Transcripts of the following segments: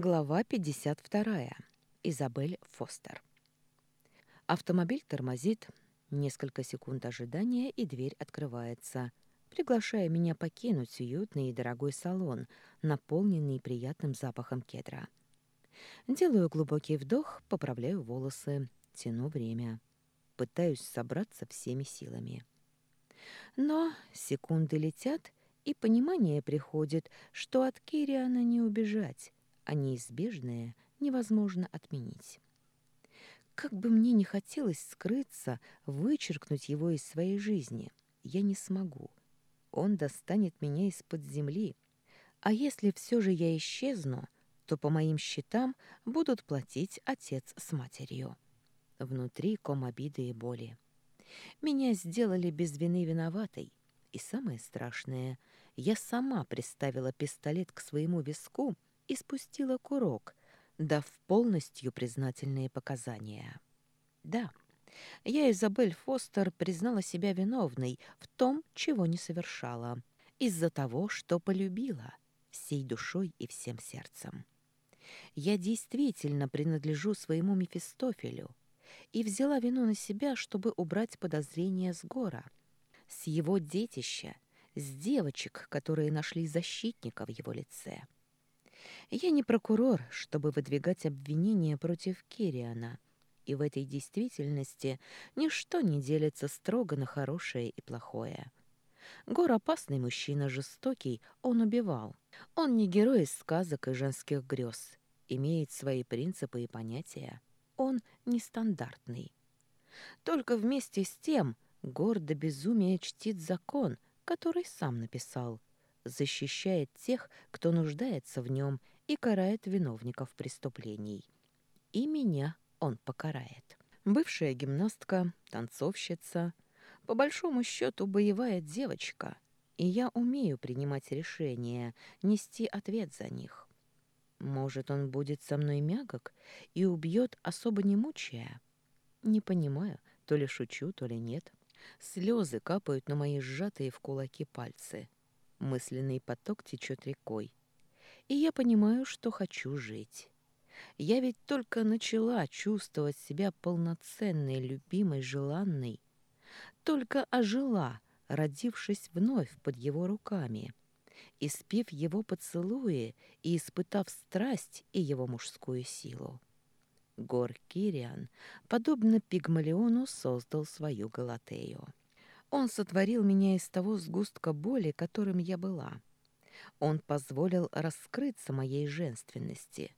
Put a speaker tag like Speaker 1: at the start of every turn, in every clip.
Speaker 1: Глава 52. Изабель Фостер. Автомобиль тормозит. Несколько секунд ожидания, и дверь открывается, приглашая меня покинуть уютный и дорогой салон, наполненный приятным запахом кедра. Делаю глубокий вдох, поправляю волосы, тяну время. Пытаюсь собраться всеми силами. Но секунды летят, и понимание приходит, что от Кириана не убежать а неизбежное невозможно отменить. Как бы мне ни хотелось скрыться, вычеркнуть его из своей жизни, я не смогу. Он достанет меня из-под земли. А если все же я исчезну, то по моим счетам будут платить отец с матерью. Внутри ком обиды и боли. Меня сделали без вины виноватой. И самое страшное, я сама приставила пистолет к своему виску — и спустила курок, дав полностью признательные показания. Да, я, Изабель Фостер, признала себя виновной в том, чего не совершала, из-за того, что полюбила, всей душой и всем сердцем. Я действительно принадлежу своему Мефистофелю и взяла вину на себя, чтобы убрать подозрения с гора, с его детища, с девочек, которые нашли защитника в его лице. Я не прокурор, чтобы выдвигать обвинения против Кириана, и в этой действительности ничто не делится строго на хорошее и плохое. Гор опасный мужчина, жестокий, он убивал. Он не герой из сказок и женских грез, имеет свои принципы и понятия. Он нестандартный. Только вместе с тем Гор до безумия чтит закон, который сам написал, защищает тех, кто нуждается в нем и карает виновников преступлений. И меня он покарает. Бывшая гимнастка, танцовщица, по большому счету боевая девочка, и я умею принимать решения, нести ответ за них. Может, он будет со мной мягок и убьет, особо не мучая? Не понимаю, то ли шучу, то ли нет. Слезы капают на мои сжатые в кулаки пальцы. Мысленный поток течет рекой и я понимаю, что хочу жить. Я ведь только начала чувствовать себя полноценной, любимой, желанной. Только ожила, родившись вновь под его руками, испив его поцелуи и испытав страсть и его мужскую силу. Гор Кириан, подобно Пигмалиону, создал свою Галатею. Он сотворил меня из того сгустка боли, которым я была — он позволил раскрыться моей женственности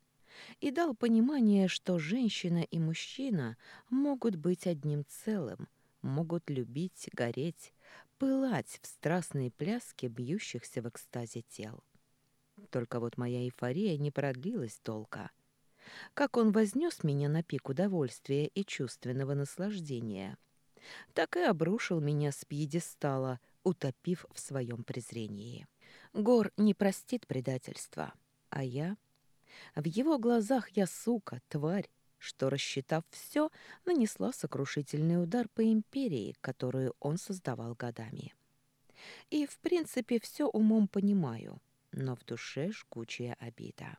Speaker 1: и дал понимание, что женщина и мужчина могут быть одним целым, могут любить, гореть, пылать в страстной пляске бьющихся в экстазе тел. Только вот моя эйфория не продлилась долго. Как он вознес меня на пик удовольствия и чувственного наслаждения, так и обрушил меня с пьедестала, утопив в своем презрении. Гор не простит предательства, а я... В его глазах я сука, тварь, что, рассчитав все, нанесла сокрушительный удар по империи, которую он создавал годами. И, в принципе, все умом понимаю, но в душе жгучая обида.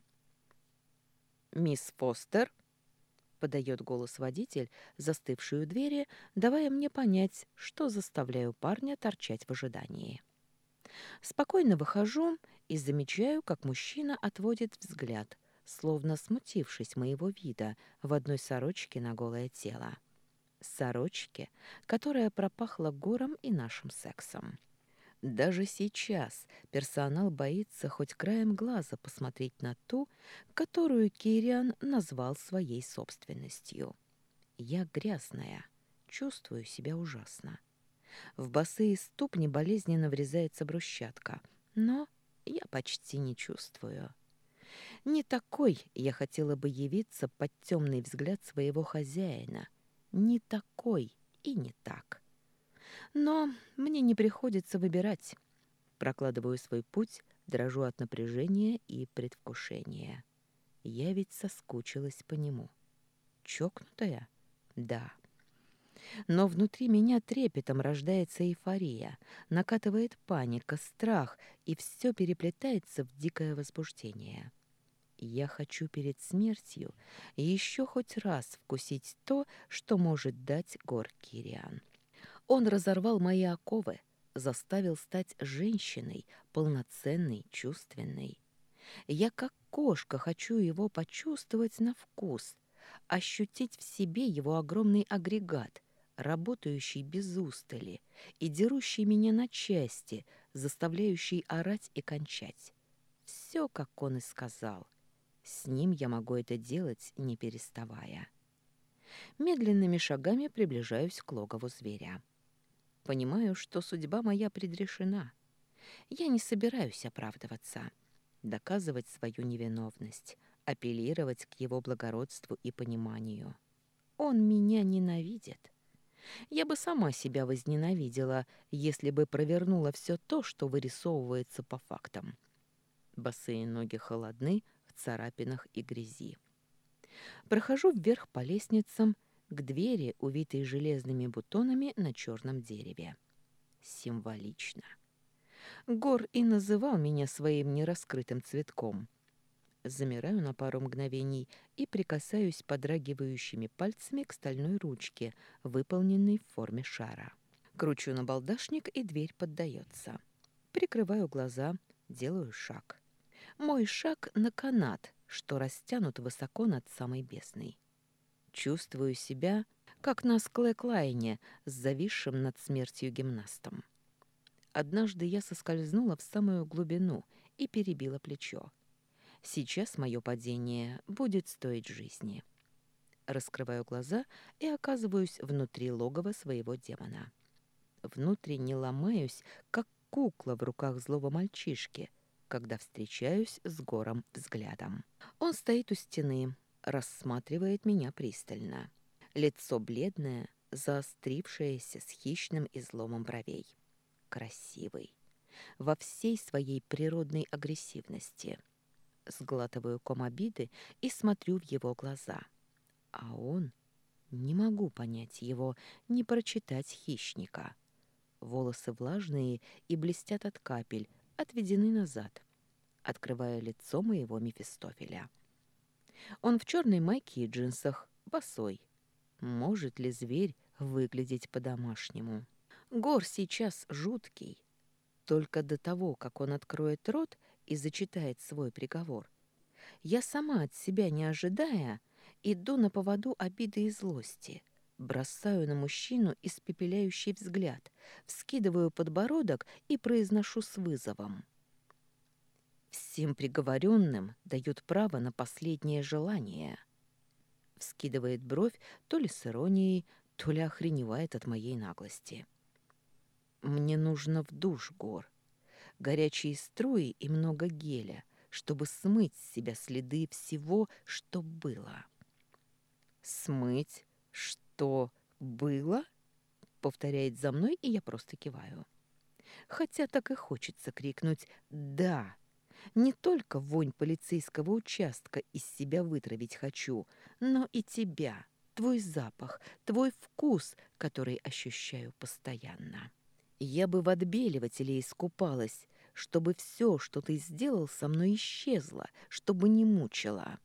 Speaker 1: «Мисс Фостер?» — подает голос водитель, застывший у двери, давая мне понять, что заставляю парня торчать в ожидании. Спокойно выхожу и замечаю, как мужчина отводит взгляд, словно смутившись моего вида в одной сорочке на голое тело. Сорочке, которая пропахла гором и нашим сексом. Даже сейчас персонал боится хоть краем глаза посмотреть на ту, которую Кириан назвал своей собственностью. Я грязная, чувствую себя ужасно. В босые ступни болезненно врезается брусчатка, но я почти не чувствую. Не такой я хотела бы явиться под темный взгляд своего хозяина. Не такой и не так. Но мне не приходится выбирать. Прокладываю свой путь, дрожу от напряжения и предвкушения. Я ведь соскучилась по нему. Чокнутая? Да. Но внутри меня трепетом рождается эйфория, накатывает паника, страх, и все переплетается в дикое возбуждение. Я хочу перед смертью еще хоть раз вкусить то, что может дать гор Кириан. Он разорвал мои оковы, заставил стать женщиной, полноценной, чувственной. Я как кошка хочу его почувствовать на вкус, ощутить в себе его огромный агрегат, работающий без устали и дерущий меня на части, заставляющий орать и кончать. Все, как он и сказал. С ним я могу это делать, не переставая. Медленными шагами приближаюсь к логову зверя. Понимаю, что судьба моя предрешена. Я не собираюсь оправдываться, доказывать свою невиновность, апеллировать к его благородству и пониманию. Он меня ненавидит. Я бы сама себя возненавидела, если бы провернула все то, что вырисовывается по фактам. Босые ноги холодны в царапинах и грязи. Прохожу вверх по лестницам к двери, увитой железными бутонами на черном дереве. Символично. Гор и называл меня своим нераскрытым цветком. Замираю на пару мгновений и прикасаюсь подрагивающими пальцами к стальной ручке, выполненной в форме шара. Кручу на балдашник, и дверь поддается. Прикрываю глаза, делаю шаг. Мой шаг на канат, что растянут высоко над самой бездной. Чувствую себя, как на склэклайне с зависшим над смертью гимнастом. Однажды я соскользнула в самую глубину и перебила плечо. Сейчас мое падение будет стоить жизни. Раскрываю глаза и оказываюсь внутри логова своего демона. Внутренне ломаюсь, как кукла в руках злого мальчишки, когда встречаюсь с гором взглядом. Он стоит у стены, рассматривает меня пристально. Лицо бледное, заострившееся с хищным изломом бровей красивый, во всей своей природной агрессивности. Сглатываю ком обиды и смотрю в его глаза. А он... Не могу понять его, не прочитать хищника. Волосы влажные и блестят от капель, отведены назад, открывая лицо моего Мефистофеля. Он в черной майке и джинсах, босой. Может ли зверь выглядеть по-домашнему? Гор сейчас жуткий. Только до того, как он откроет рот и зачитает свой приговор, я сама от себя не ожидая, иду на поводу обиды и злости, бросаю на мужчину испепеляющий взгляд, вскидываю подбородок и произношу с вызовом. Всем приговоренным дают право на последнее желание. Вскидывает бровь то ли с иронией, то ли охреневает от моей наглости. Мне нужно в душ, Гор. Горячие струи и много геля, чтобы смыть с себя следы всего, что было. Смыть, что было? Повторяет за мной, и я просто киваю. Хотя так и хочется крикнуть «Да!» Не только вонь полицейского участка из себя вытравить хочу, но и тебя, твой запах, твой вкус, который ощущаю постоянно. Я бы в отбеливателе искупалась, чтобы все, что ты сделал со мной, исчезло, чтобы не мучило.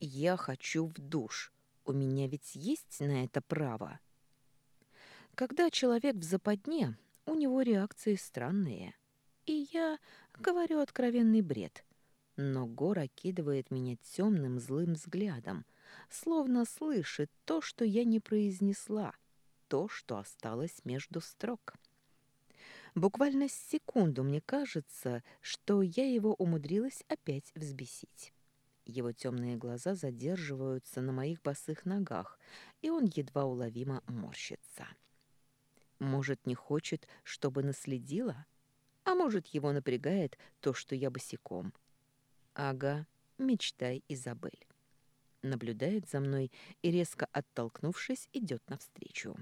Speaker 1: Я хочу в душ. У меня ведь есть на это право. Когда человек в западне, у него реакции странные. И я говорю откровенный бред. Но Гор окидывает меня темным злым взглядом, словно слышит то, что я не произнесла — то, что осталось между строк. Буквально секунду мне кажется, что я его умудрилась опять взбесить. Его темные глаза задерживаются на моих босых ногах, и он едва уловимо морщится. Может, не хочет, чтобы наследила? А может, его напрягает то, что я босиком? Ага, мечтай, Изабель. Наблюдает за мной и, резко оттолкнувшись, идет навстречу.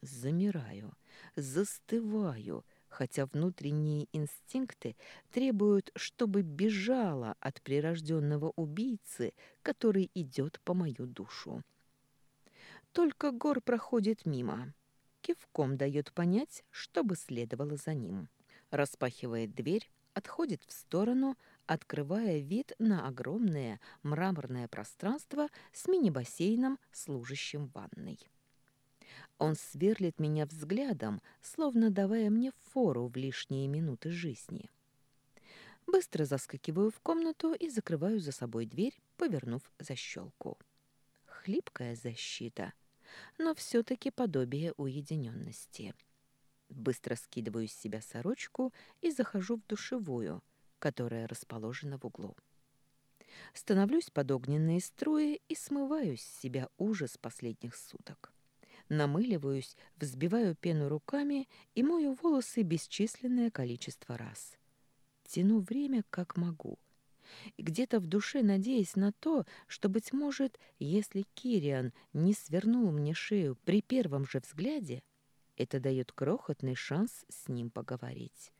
Speaker 1: Замираю, застываю, хотя внутренние инстинкты требуют, чтобы бежала от прирожденного убийцы, который идет по мою душу. Только Гор проходит мимо. Кивком дает понять, чтобы следовало за ним. Распахивает дверь, отходит в сторону, открывая вид на огромное мраморное пространство с мини-бассейном, служащим ванной. Он сверлит меня взглядом, словно давая мне фору в лишние минуты жизни. Быстро заскакиваю в комнату и закрываю за собой дверь, повернув защелку. Хлипкая защита, но все-таки подобие уединенности. Быстро скидываю с себя сорочку и захожу в душевую, которая расположена в углу. Становлюсь под огненные струи и смываю с себя ужас последних суток. Намыливаюсь, взбиваю пену руками и мою волосы бесчисленное количество раз. Тяну время, как могу. Где-то в душе надеясь на то, что, быть может, если Кириан не свернул мне шею при первом же взгляде, это дает крохотный шанс с ним поговорить.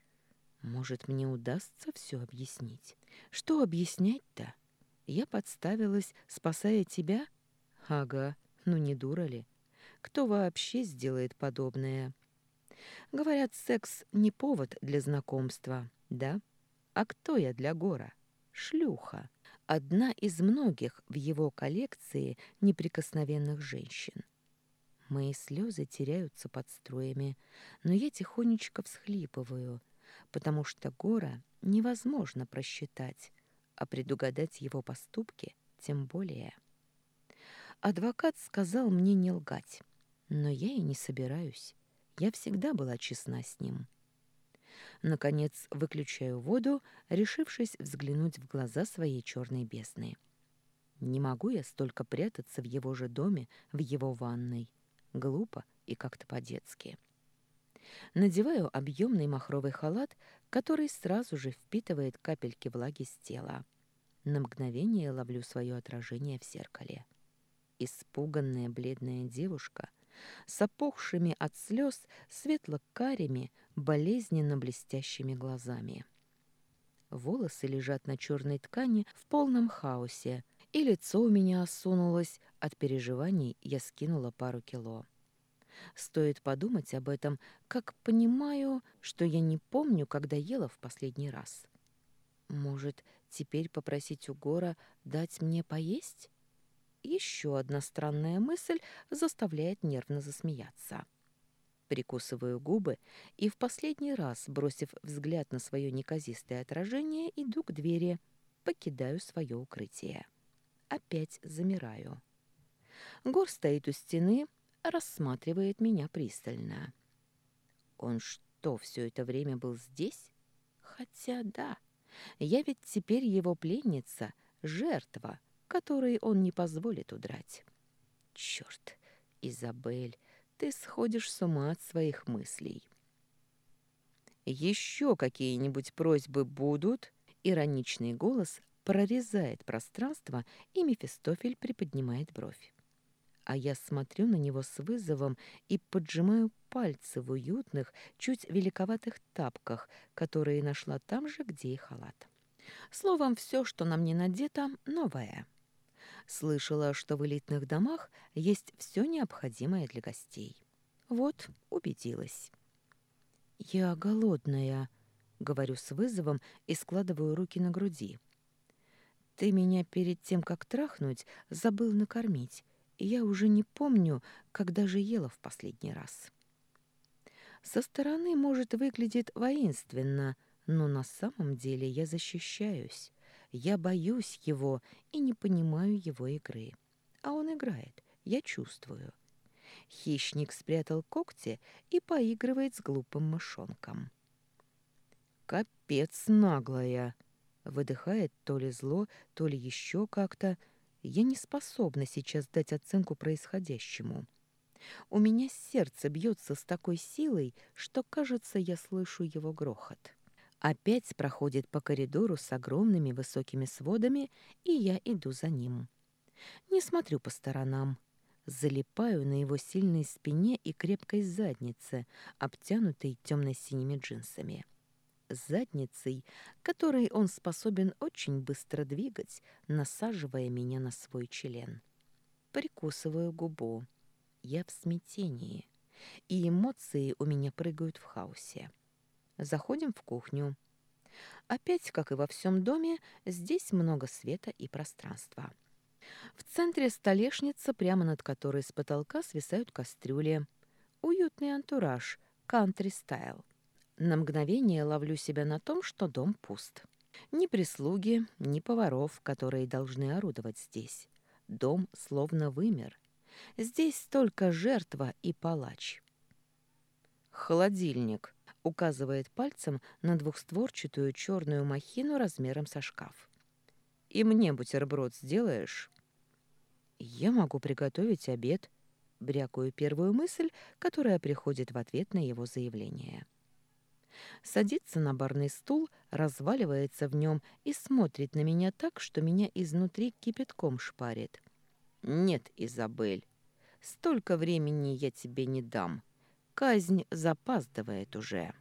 Speaker 1: Может, мне удастся все объяснить. Что объяснять-то? Я подставилась, спасая тебя? Ага, ну не дура ли? Кто вообще сделает подобное? Говорят, секс не повод для знакомства, да? А кто я для Гора? Шлюха. Одна из многих в его коллекции неприкосновенных женщин. Мои слезы теряются под струями, но я тихонечко всхлипываю, потому что Гора невозможно просчитать, а предугадать его поступки тем более. Адвокат сказал мне не лгать, но я и не собираюсь. Я всегда была честна с ним. Наконец выключаю воду, решившись взглянуть в глаза своей черной бесны. Не могу я столько прятаться в его же доме, в его ванной. Глупо и как-то по-детски. Надеваю объемный махровый халат, который сразу же впитывает капельки влаги с тела. На мгновение ловлю свое отражение в зеркале. Испуганная бледная девушка с опухшими от слез светло-карими, болезненно блестящими глазами. Волосы лежат на черной ткани в полном хаосе, и лицо у меня осунулось, от переживаний я скинула пару кило. Стоит подумать об этом, как понимаю, что я не помню, когда ела в последний раз. Может, теперь попросить у Гора дать мне поесть? Еще одна странная мысль заставляет нервно засмеяться. Прикусываю губы и в последний раз, бросив взгляд на свое неказистое отражение, иду к двери, покидаю свое укрытие. Опять замираю. Гор стоит у стены, рассматривает меня пристально. Он что, все это время был здесь? Хотя да, я ведь теперь его пленница, жертва, которой он не позволит удрать. Черт, Изабель, ты сходишь с ума от своих мыслей. Еще какие-нибудь просьбы будут? Ироничный голос прорезает пространство, и Мефистофель приподнимает бровь. А я смотрю на него с вызовом и поджимаю пальцы в уютных, чуть великоватых тапках, которые нашла там же, где и халат. Словом, все, что на мне надето, новое. Слышала, что в элитных домах есть все необходимое для гостей. Вот, убедилась. «Я голодная», — говорю с вызовом и складываю руки на груди. «Ты меня перед тем, как трахнуть, забыл накормить, я уже не помню, когда же ела в последний раз». Со стороны, может, выглядит воинственно, но на самом деле я защищаюсь. Я боюсь его и не понимаю его игры. А он играет, я чувствую. Хищник спрятал когти и поигрывает с глупым мышонком. «Капец наглая!» Выдыхает то ли зло, то ли еще как-то. Я не способна сейчас дать оценку происходящему. У меня сердце бьется с такой силой, что, кажется, я слышу его грохот. Опять проходит по коридору с огромными высокими сводами, и я иду за ним. Не смотрю по сторонам. Залипаю на его сильной спине и крепкой заднице, обтянутой темно-синими джинсами. Задницей, которой он способен очень быстро двигать, насаживая меня на свой член. Прикусываю губу. Я в смятении, и эмоции у меня прыгают в хаосе. Заходим в кухню. Опять, как и во всем доме, здесь много света и пространства. В центре столешница, прямо над которой с потолка свисают кастрюли. Уютный антураж, кантри-стайл. На мгновение ловлю себя на том, что дом пуст. Ни прислуги, ни поваров, которые должны орудовать здесь. Дом словно вымер. Здесь только жертва и палач. «Холодильник», — указывает пальцем на двухстворчатую черную махину размером со шкаф. «И мне бутерброд сделаешь?» «Я могу приготовить обед», — брякаю первую мысль, которая приходит в ответ на его заявление. Садится на барный стул, разваливается в нем и смотрит на меня так, что меня изнутри кипятком шпарит. «Нет, Изабель, столько времени я тебе не дам. Казнь запаздывает уже».